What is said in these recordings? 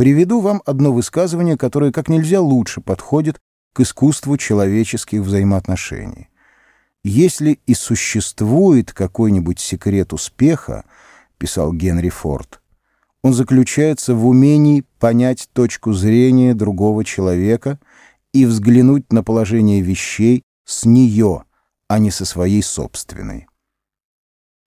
Приведу вам одно высказывание, которое как нельзя лучше подходит к искусству человеческих взаимоотношений. Если и существует какой-нибудь секрет успеха, писал Генри Форд, он заключается в умении понять точку зрения другого человека и взглянуть на положение вещей с нее, а не со своей собственной.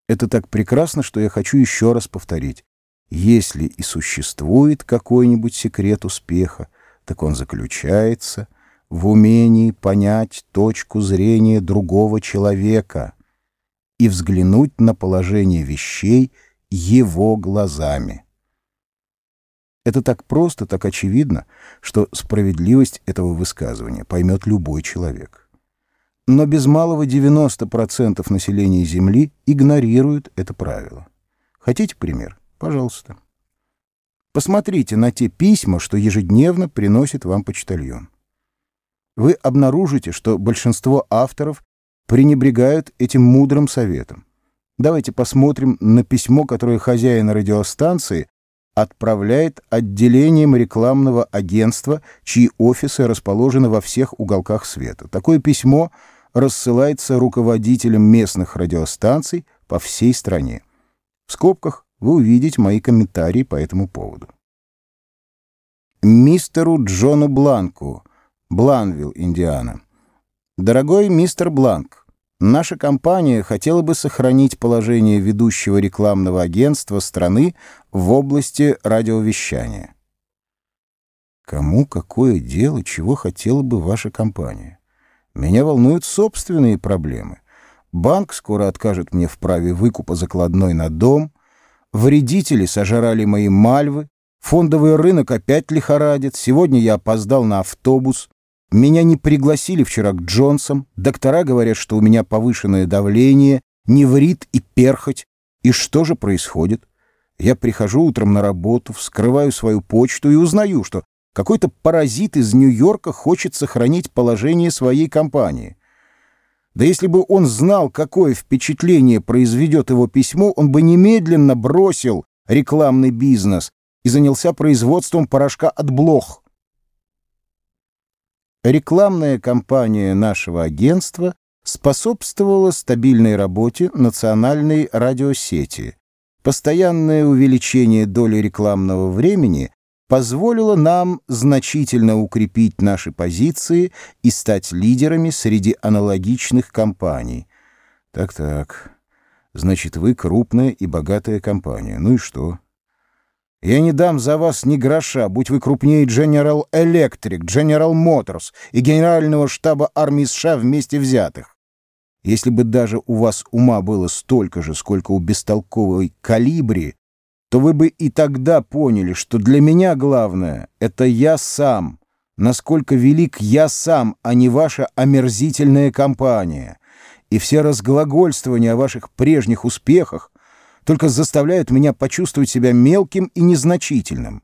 Это так прекрасно, что я хочу еще раз повторить. Если и существует какой-нибудь секрет успеха, так он заключается в умении понять точку зрения другого человека и взглянуть на положение вещей его глазами. Это так просто, так очевидно, что справедливость этого высказывания поймет любой человек. Но без малого 90% населения Земли игнорируют это правило. Хотите пример? Пожалуйста. Посмотрите на те письма, что ежедневно приносит вам почтальон. Вы обнаружите, что большинство авторов пренебрегают этим мудрым советом. Давайте посмотрим на письмо, которое хозяин радиостанции отправляет отделением рекламного агентства, чьи офисы расположены во всех уголках света. Такое письмо рассылается руководителям местных радиостанций по всей стране. В скобках вы увидите мои комментарии по этому поводу. Мистеру Джону Бланку, Бланвилл, Индиана. Дорогой мистер Бланк, Наша компания хотела бы сохранить положение ведущего рекламного агентства страны в области радиовещания. Кому какое дело, чего хотела бы ваша компания? Меня волнуют собственные проблемы. Банк скоро откажет мне в праве выкупа закладной на дом, вредители сожрали мои мальвы, фондовый рынок опять лихорадит, сегодня я опоздал на автобус, меня не пригласили вчера к Джонсам. Доктора говорят, что у меня повышенное давление, неврит и перхоть. И что же происходит? Я прихожу утром на работу, вскрываю свою почту и узнаю, что какой-то паразит из Нью-Йорка хочет сохранить положение своей компании. Да если бы он знал, какое впечатление произведет его письмо, он бы немедленно бросил рекламный бизнес и занялся производством порошка от блох. Рекламная кампания нашего агентства способствовала стабильной работе национальной радиосети. Постоянное увеличение доли рекламного времени позволило нам значительно укрепить наши позиции и стать лидерами среди аналогичных компаний. Так-так, значит, вы крупная и богатая компания. Ну и что? Я не дам за вас ни гроша, будь вы крупнее General Electric, General Motors и Генерального штаба армии США вместе взятых. Если бы даже у вас ума было столько же, сколько у бестолковой калибри, то вы бы и тогда поняли, что для меня главное — это я сам, насколько велик я сам, а не ваша омерзительная компания. И все разглагольствования о ваших прежних успехах только заставляют меня почувствовать себя мелким и незначительным.